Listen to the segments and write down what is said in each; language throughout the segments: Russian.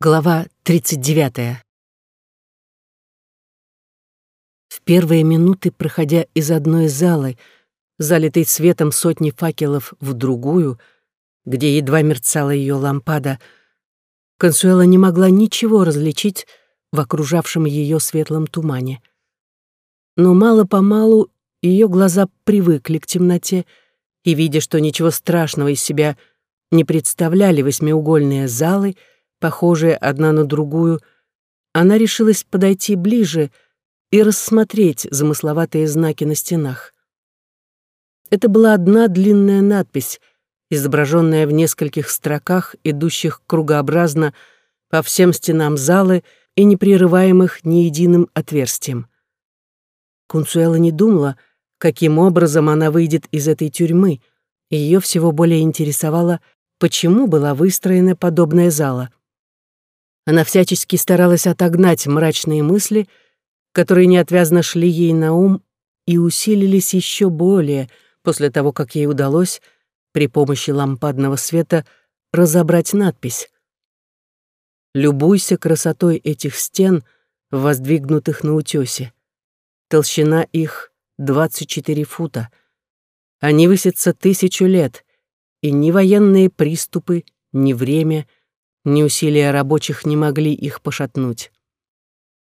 Глава 39. В первые минуты, проходя из одной залы, залитой светом сотни факелов, в другую, где едва мерцала ее лампада, Консуэла не могла ничего различить в окружавшем ее светлом тумане. Но мало-помалу ее глаза привыкли к темноте, и, видя, что ничего страшного из себя не представляли восьмиугольные залы, похожие одна на другую, она решилась подойти ближе и рассмотреть замысловатые знаки на стенах. Это была одна длинная надпись, изображенная в нескольких строках, идущих кругообразно по всем стенам залы и не прерываемых ни единым отверстием. Кунцуэла не думала, каким образом она выйдет из этой тюрьмы, и ее всего более интересовало, почему была выстроена подобная зала. Она всячески старалась отогнать мрачные мысли, которые неотвязно шли ей на ум и усилились еще более после того, как ей удалось при помощи лампадного света разобрать надпись. «Любуйся красотой этих стен, воздвигнутых на утёсе. Толщина их — 24 фута. Они высятся тысячу лет, и ни военные приступы, ни время — ни усилия рабочих не могли их пошатнуть.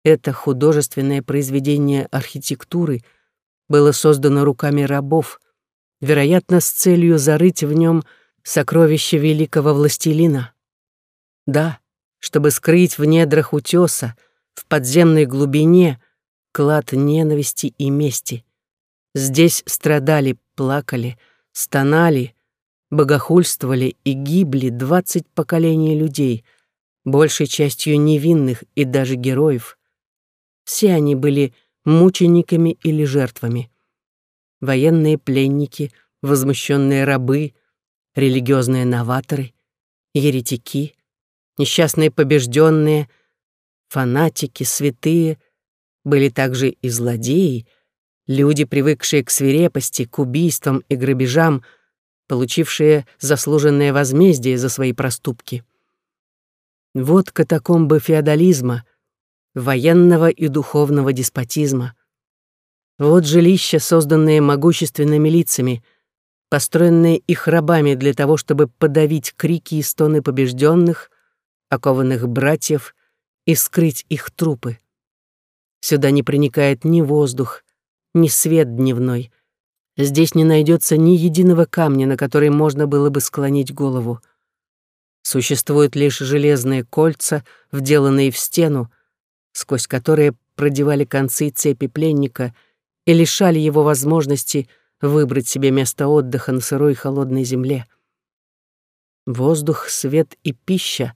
Это художественное произведение архитектуры было создано руками рабов, вероятно, с целью зарыть в нем сокровища великого властелина. Да, чтобы скрыть в недрах утеса, в подземной глубине, клад ненависти и мести. Здесь страдали, плакали, стонали, богохульствовали и гибли двадцать поколений людей, большей частью невинных и даже героев. Все они были мучениками или жертвами. Военные пленники, возмущенные рабы, религиозные новаторы, еретики, несчастные побежденные, фанатики, святые, были также и злодеи, люди, привыкшие к свирепости, к убийствам и грабежам — получившие заслуженное возмездие за свои проступки. Вот катакомбы феодализма, военного и духовного деспотизма. Вот жилища, созданные могущественными лицами, построенные их рабами для того, чтобы подавить крики и стоны побежденных, окованных братьев и скрыть их трупы. Сюда не проникает ни воздух, ни свет дневной, Здесь не найдется ни единого камня, на который можно было бы склонить голову. Существуют лишь железные кольца, вделанные в стену, сквозь которые продевали концы цепи пленника и лишали его возможности выбрать себе место отдыха на сырой холодной земле. Воздух, свет и пища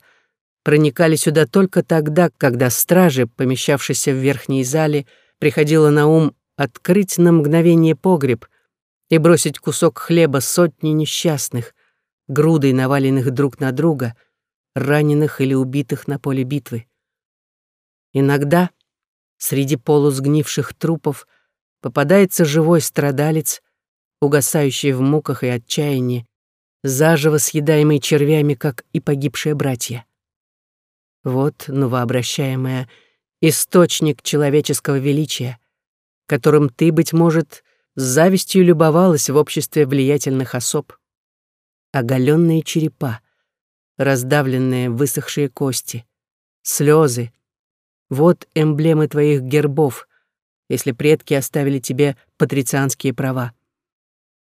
проникали сюда только тогда, когда стражи, помещавшиеся в верхней зале, приходило на ум открыть на мгновение погреб, и бросить кусок хлеба сотни несчастных, грудой наваленных друг на друга, раненых или убитых на поле битвы. Иногда среди полусгнивших трупов попадается живой страдалец, угасающий в муках и отчаянии, заживо съедаемый червями, как и погибшие братья. Вот новообращаемая источник человеческого величия, которым ты, быть может, с завистью любовалась в обществе влиятельных особ. Оголенные черепа, раздавленные высохшие кости, слезы. Вот эмблемы твоих гербов, если предки оставили тебе патрицианские права.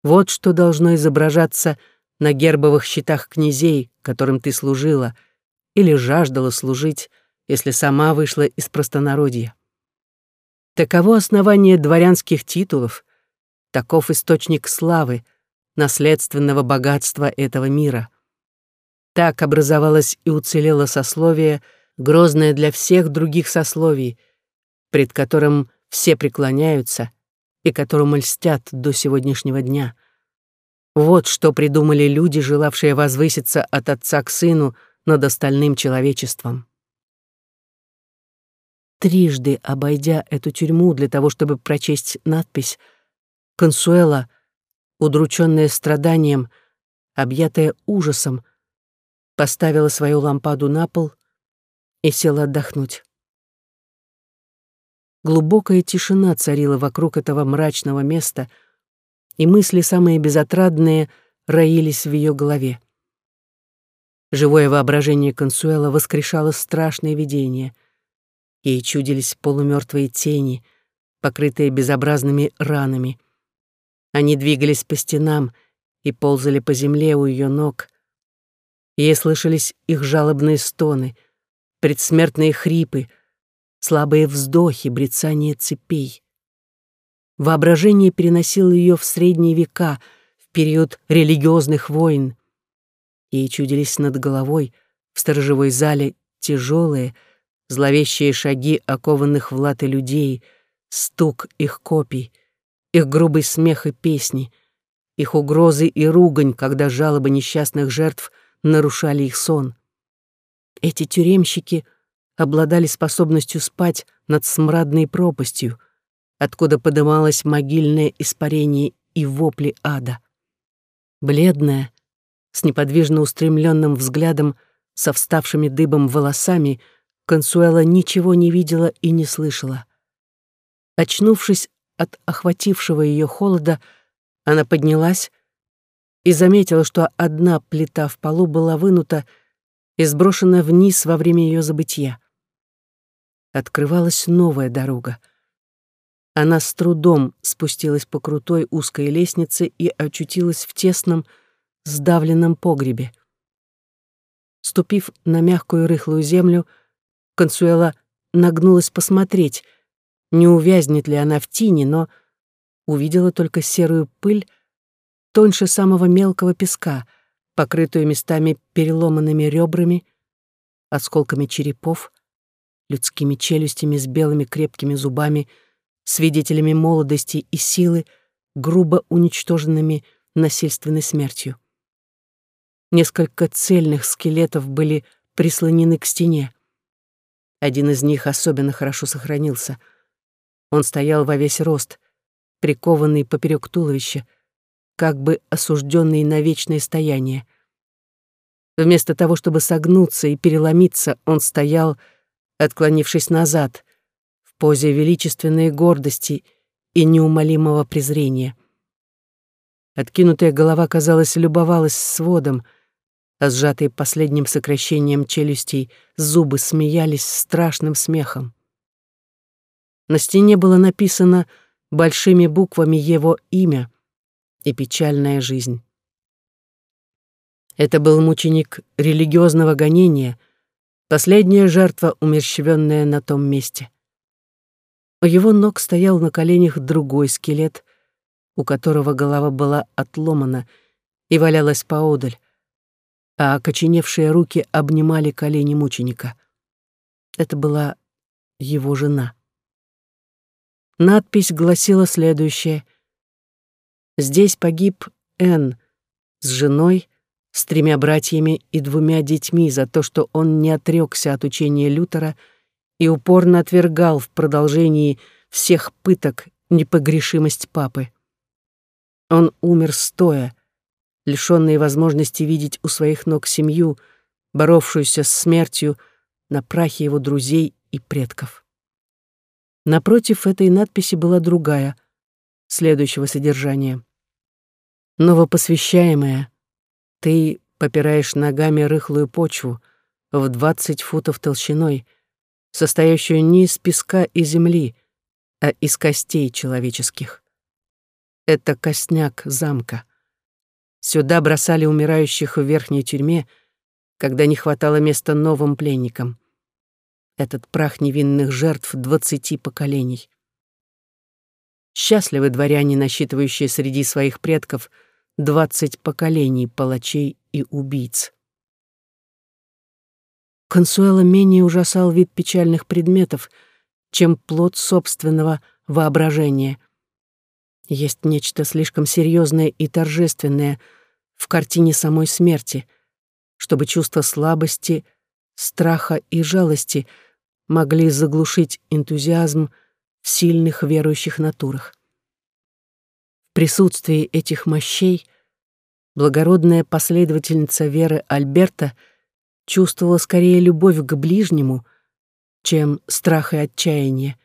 Вот что должно изображаться на гербовых щитах князей, которым ты служила, или жаждала служить, если сама вышла из простонародья. Таково основание дворянских титулов, Таков источник славы, наследственного богатства этого мира. Так образовалось и уцелело сословие, грозное для всех других сословий, пред которым все преклоняются и которому льстят до сегодняшнего дня. Вот что придумали люди, желавшие возвыситься от отца к сыну над остальным человечеством. Трижды обойдя эту тюрьму для того, чтобы прочесть надпись, Консуэла, удрученная страданием, объятая ужасом, поставила свою лампаду на пол и села отдохнуть. Глубокая тишина царила вокруг этого мрачного места, и мысли самые безотрадные роились в ее голове. Живое воображение Консуэла воскрешало страшные видения. Ей чудились полумертвые тени, покрытые безобразными ранами. Они двигались по стенам и ползали по земле у ее ног. Ей слышались их жалобные стоны, предсмертные хрипы, слабые вздохи, брецание цепей. Воображение переносило ее в средние века, в период религиозных войн. Ей чудились над головой, в сторожевой зале, тяжелые, зловещие шаги окованных в латы людей, стук их копий, их грубый смех и песни, их угрозы и ругань, когда жалобы несчастных жертв нарушали их сон. Эти тюремщики — обладали способностью спать над смрадной пропастью, откуда подымалось могильное испарение и вопли ада. Бледная, с неподвижно устремленным взглядом, со вставшими дыбом волосами, Консуэла ничего не видела и не слышала. Очнувшись от охватившего ее холода, она поднялась и заметила, что одна плита в полу была вынута и сброшена вниз во время ее забытия открывалась новая дорога. Она с трудом спустилась по крутой узкой лестнице и очутилась в тесном, сдавленном погребе. Ступив на мягкую рыхлую землю, Консуэла нагнулась посмотреть, не увязнет ли она в тине, но увидела только серую пыль тоньше самого мелкого песка, покрытую местами переломанными ребрами, осколками черепов, людскими челюстями с белыми крепкими зубами, свидетелями молодости и силы, грубо уничтоженными насильственной смертью. Несколько цельных скелетов были прислонены к стене. Один из них особенно хорошо сохранился. Он стоял во весь рост, прикованный поперек туловища, как бы осужденный на вечное стояние. Вместо того, чтобы согнуться и переломиться, он стоял, отклонившись назад, в позе величественной гордости и неумолимого презрения. Откинутая голова, казалось, любовалась сводом, а сжатые последним сокращением челюстей зубы смеялись страшным смехом. На стене было написано большими буквами его имя и печальная жизнь. Это был мученик религиозного гонения, Последняя жертва, умерщвленная на том месте. У его ног стоял на коленях другой скелет, у которого голова была отломана и валялась поодаль, а окоченевшие руки обнимали колени мученика. Это была его жена. Надпись гласила следующее. «Здесь погиб Н с женой, с тремя братьями и двумя детьми за то, что он не отрекся от учения Лютера и упорно отвергал в продолжении всех пыток непогрешимость папы. Он умер стоя, лишённый возможности видеть у своих ног семью, боровшуюся с смертью на прахе его друзей и предков. Напротив этой надписи была другая, следующего содержания. Новопосвящаемая, ты попираешь ногами рыхлую почву в двадцать футов толщиной, состоящую не из песка и земли, а из костей человеческих. Это костняк замка. Сюда бросали умирающих в верхней тюрьме, когда не хватало места новым пленникам. Этот прах невинных жертв двадцати поколений. Счастливы дворяне, насчитывающие среди своих предков — двадцать поколений палачей и убийц. Консуэла менее ужасал вид печальных предметов, чем плод собственного воображения. Есть нечто слишком серьезное и торжественное в картине самой смерти, чтобы чувства слабости, страха и жалости могли заглушить энтузиазм в сильных верующих натурах присутствии этих мощей благородная последовательница веры Альберта чувствовала скорее любовь к ближнему, чем страх и отчаяние.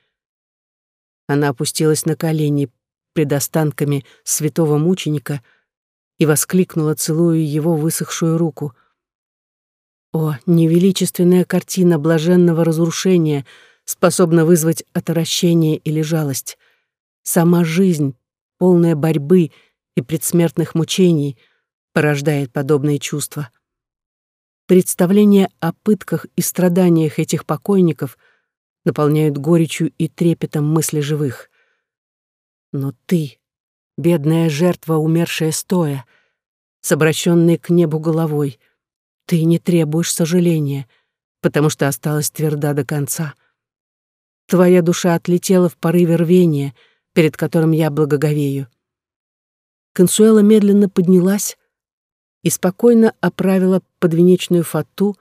Она опустилась на колени пред останками святого мученика и воскликнула, целуя его высохшую руку. О, невеличественная картина блаженного разрушения способна вызвать отвращение или жалость. Сама жизнь, полная борьбы и предсмертных мучений, порождает подобные чувства. Представления о пытках и страданиях этих покойников наполняют горечью и трепетом мысли живых. Но ты, бедная жертва, умершая стоя, с обращенной к небу головой — ты не требуешь сожаления, потому что осталась тверда до конца. Твоя душа отлетела в порыве рвения, перед которым я благоговею. Консуэла медленно поднялась и спокойно оправила подвенечную фату,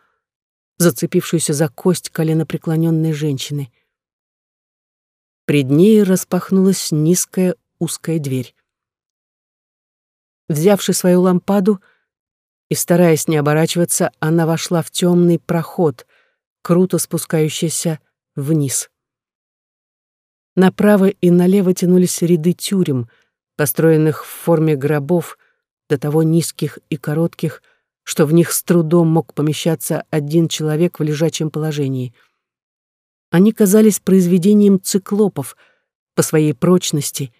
зацепившуюся за кость коленопреклоненной женщины. Пред ней распахнулась низкая узкая дверь. Взявши свою лампаду, и, стараясь не оборачиваться, она вошла в темный проход, круто спускающийся вниз. Направо и налево тянулись ряды тюрем, построенных в форме гробов, до того низких и коротких, что в них с трудом мог помещаться один человек в лежачем положении. Они казались произведением циклопов по своей прочности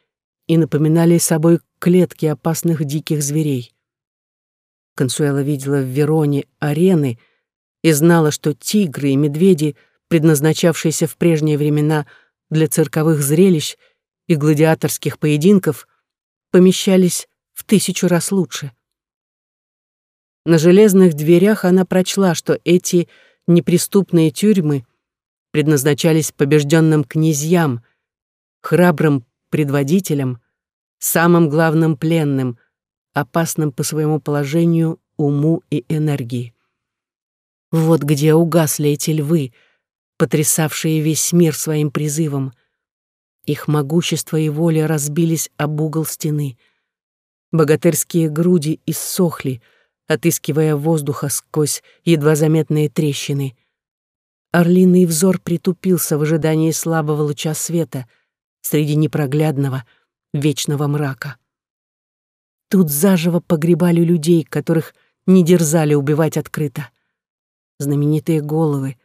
и напоминали собой клетки опасных диких зверей. Консуэла видела в Вероне арены и знала, что тигры и медведи, предназначавшиеся в прежние времена для цирковых зрелищ и гладиаторских поединков, помещались в тысячу раз лучше. На железных дверях она прочла, что эти неприступные тюрьмы предназначались побежденным князьям, храбрым предводителям, самым главным пленным — опасным по своему положению, уму и энергии. Вот где угасли эти львы, потрясавшие весь мир своим призывом. Их могущество и воля разбились об угол стены. Богатырские груди иссохли, отыскивая воздуха сквозь едва заметные трещины. Орлиный взор притупился в ожидании слабого луча света среди непроглядного, вечного мрака. Тут заживо погребали людей, которых не дерзали убивать открыто. Знаменитые головы,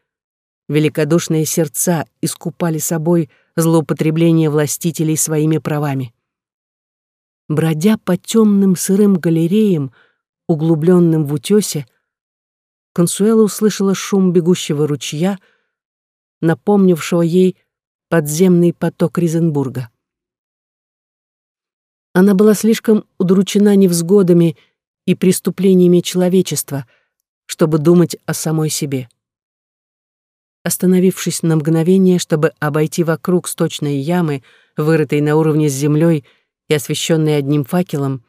великодушные сердца искупали собой злоупотребление властителей своими правами. Бродя по темным сырым галереям, углубленным в утесе, Консуэла услышала шум бегущего ручья, напомнившего ей подземный поток Ризенбурга. Она была слишком удручена невзгодами и преступлениями человечества, чтобы думать о самой себе. Остановившись на мгновение, чтобы обойти вокруг сточной ямы, вырытой на уровне с землей и освещенной одним факелом,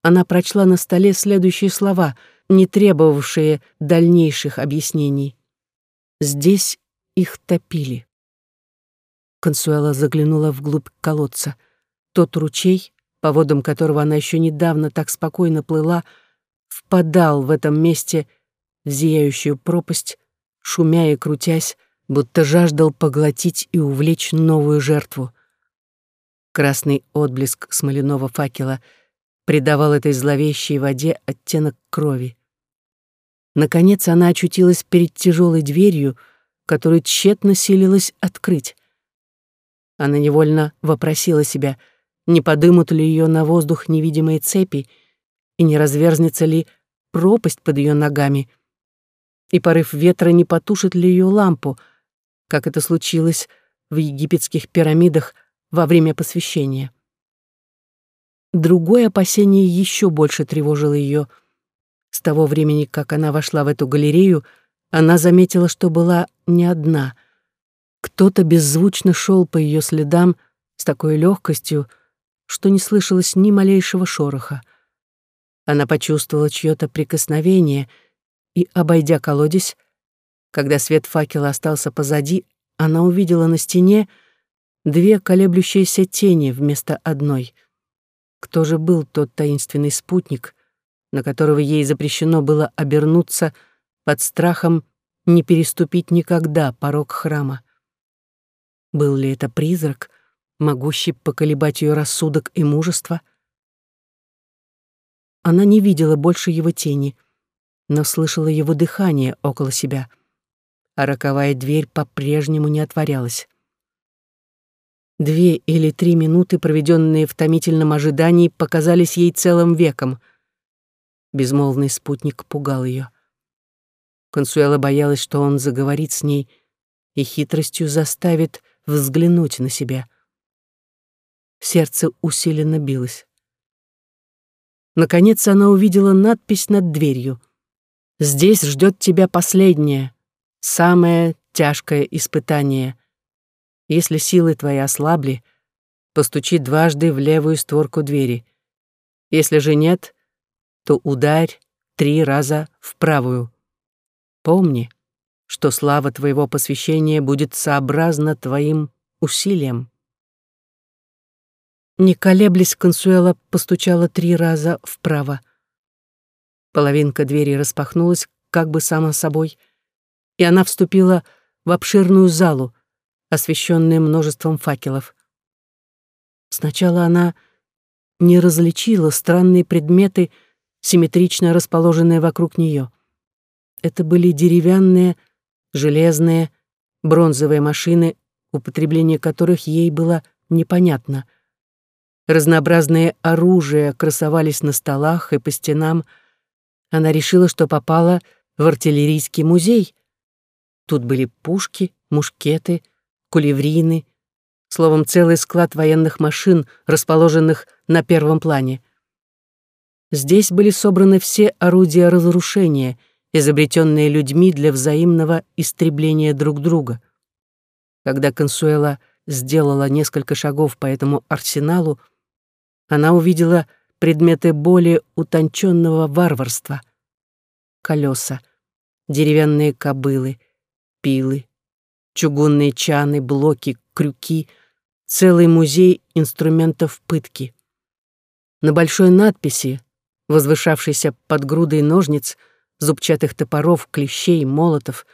она прочла на столе следующие слова, не требовавшие дальнейших объяснений. Здесь их топили. Консуэла заглянула вглубь колодца. Тот ручей, по водам которого она еще недавно так спокойно плыла, впадал в этом месте в зияющую пропасть, шумя и крутясь, будто жаждал поглотить и увлечь новую жертву. Красный отблеск смоляного факела придавал этой зловещей воде оттенок крови. Наконец она очутилась перед тяжелой дверью, которую тщетно силилась открыть. Она невольно вопросила себя — не подымут ли ее на воздух невидимые цепи, и не разверзнется ли пропасть под ее ногами, и порыв ветра не потушит ли ее лампу, как это случилось в египетских пирамидах во время посвящения. Другое опасение еще больше тревожило ее. С того времени, как она вошла в эту галерею, она заметила, что была не одна. Кто-то беззвучно шел по ее следам с такой легкостью, что не слышалось ни малейшего шороха. Она почувствовала чьё-то прикосновение и, обойдя колодец, когда свет факела остался позади, она увидела на стене две колеблющиеся тени вместо одной. Кто же был тот таинственный спутник, на которого ей запрещено было обернуться под страхом не переступить никогда порог храма. Был ли это призрак, могущий поколебать ее рассудок и мужество? Она не видела больше его тени, но слышала его дыхание около себя, а роковая дверь по-прежнему не отворялась. Две или три минуты, проведенные в томительном ожидании, показались ей целым веком. Безмолвный спутник пугал ее. Консуэла боялась, что он заговорит с ней и хитростью заставит взглянуть на себя. Сердце усиленно билось. Наконец она увидела надпись над дверью. «Здесь ждет тебя последнее, самое тяжкое испытание. Если силы твои ослабли, постучи дважды в левую створку двери. Если же нет, то ударь три раза в правую. Помни, что слава твоего посвящения будет сообразна твоим усилиям. Не колеблясь, Консуэла постучала три раза вправо. Половинка двери распахнулась, как бы сама собой, и она вступила в обширную залу, освещенную множеством факелов. Сначала она не различила странные предметы, симметрично расположенные вокруг нее. Это были деревянные, железные, бронзовые машины, употребление которых ей было непонятно. Разнообразные оружия красовались на столах и по стенам. Она решила, что попала в артиллерийский музей. Тут были пушки, мушкеты, кулеврины, словом, целый склад военных машин, расположенных на первом плане. Здесь были собраны все орудия разрушения — изобретенные людьми для взаимного истребления друг друга. Когда Консуэла сделала несколько шагов по этому арсеналу, она увидела предметы более утонченного варварства. Колеса, деревянные кобылы, пилы, чугунные чаны, блоки, крюки, целый музей инструментов пытки. На большой надписи, возвышавшейся под грудой ножниц, зубчатых топоров, клещей, молотов,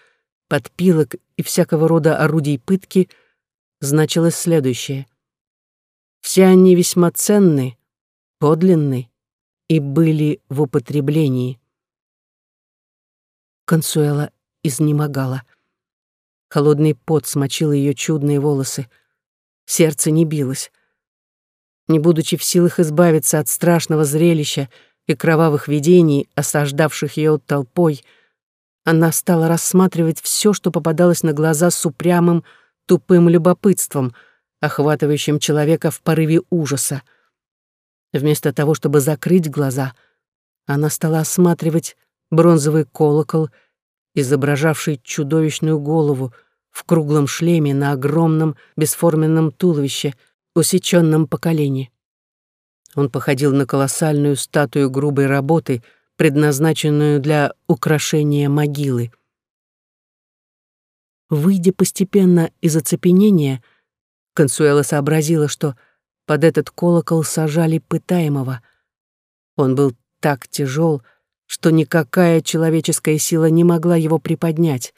подпилок и всякого рода орудий пытки, значилось следующее. Все они весьма ценны, подлинны и были в употреблении. Консуэла изнемогала. Холодный пот смочил ее чудные волосы. Сердце не билось. Не будучи в силах избавиться от страшного зрелища, и кровавых видений, осаждавших ее толпой, она стала рассматривать все, что попадалось на глаза с упрямым, тупым любопытством, охватывающим человека в порыве ужаса. Вместо того, чтобы закрыть глаза, она стала осматривать бронзовый колокол, изображавший чудовищную голову в круглом шлеме на огромном бесформенном туловище, усеченном по колени. Он походил на колоссальную статую грубой работы, предназначенную для украшения могилы. Выйдя постепенно из оцепенения, Консуэла сообразила, что под этот колокол сажали пытаемого. Он был так тяжел, что никакая человеческая сила не могла его приподнять,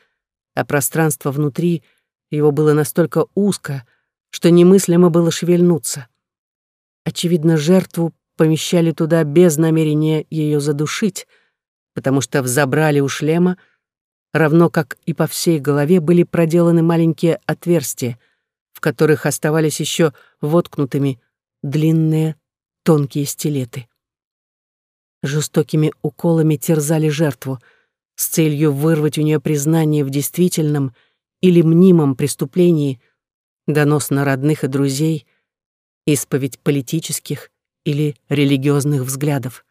а пространство внутри его было настолько узко, что немыслимо было шевельнуться. Очевидно, жертву помещали туда без намерения ее задушить, потому что взобрали у шлема, равно как и по всей голове были проделаны маленькие отверстия, в которых оставались еще воткнутыми длинные тонкие стилеты. Жестокими уколами терзали жертву с целью вырвать у нее признание в действительном или мнимом преступлении, донос на родных и друзей — исповедь политических или религиозных взглядов.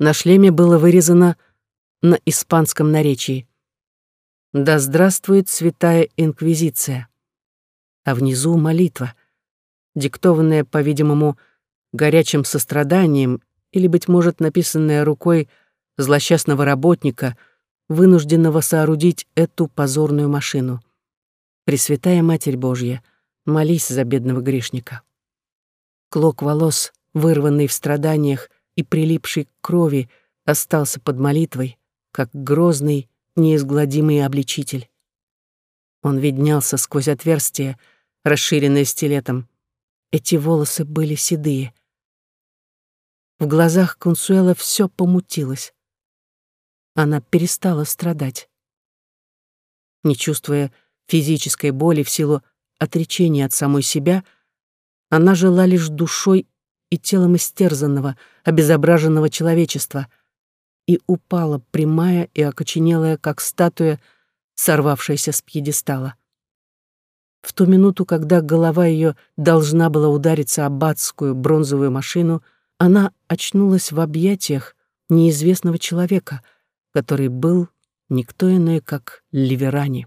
На шлеме было вырезано на испанском наречии «Да здравствует святая инквизиция», а внизу молитва, диктованная, по-видимому, горячим состраданием или, быть может, написанная рукой злосчастного работника, вынужденного соорудить эту позорную машину. Пресвятая Матерь Божья, молись за бедного грешника. Клок волос, вырванный в страданиях и прилипший к крови, остался под молитвой, как грозный, неизгладимый обличитель. Он виднелся сквозь отверстие, расширенное стилетом. Эти волосы были седые. В глазах Консуэла все помутилось. Она перестала страдать. Не чувствуя физической боли в силу отречения от самой себя, она жила лишь душой и телом истерзанного, обезображенного человечества и упала прямая и окоченелая, как статуя, сорвавшаяся с пьедестала. В ту минуту, когда голова ее должна была удариться об адскую бронзовую машину, она очнулась в объятиях неизвестного человека, который был никто иной, как Ливерани.